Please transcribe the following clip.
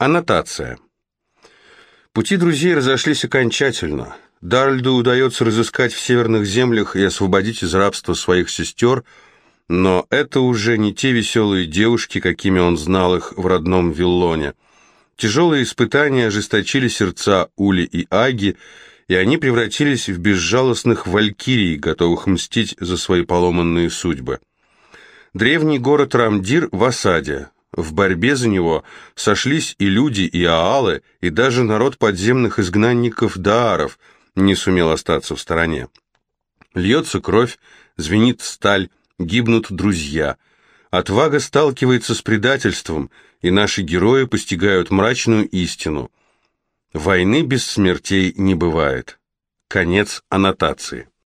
Аннотация. Пути друзей разошлись окончательно. Дарльду удается разыскать в северных землях и освободить из рабства своих сестер, но это уже не те веселые девушки, какими он знал их в родном Виллоне. Тяжелые испытания ожесточили сердца Ули и Аги, и они превратились в безжалостных валькирий, готовых мстить за свои поломанные судьбы. Древний город Рамдир в осаде. В борьбе за него сошлись и люди, и аалы, и даже народ подземных изгнанников Дааров не сумел остаться в стороне. Льется кровь, звенит сталь, гибнут друзья. Отвага сталкивается с предательством, и наши герои постигают мрачную истину. Войны без смертей не бывает. Конец аннотации.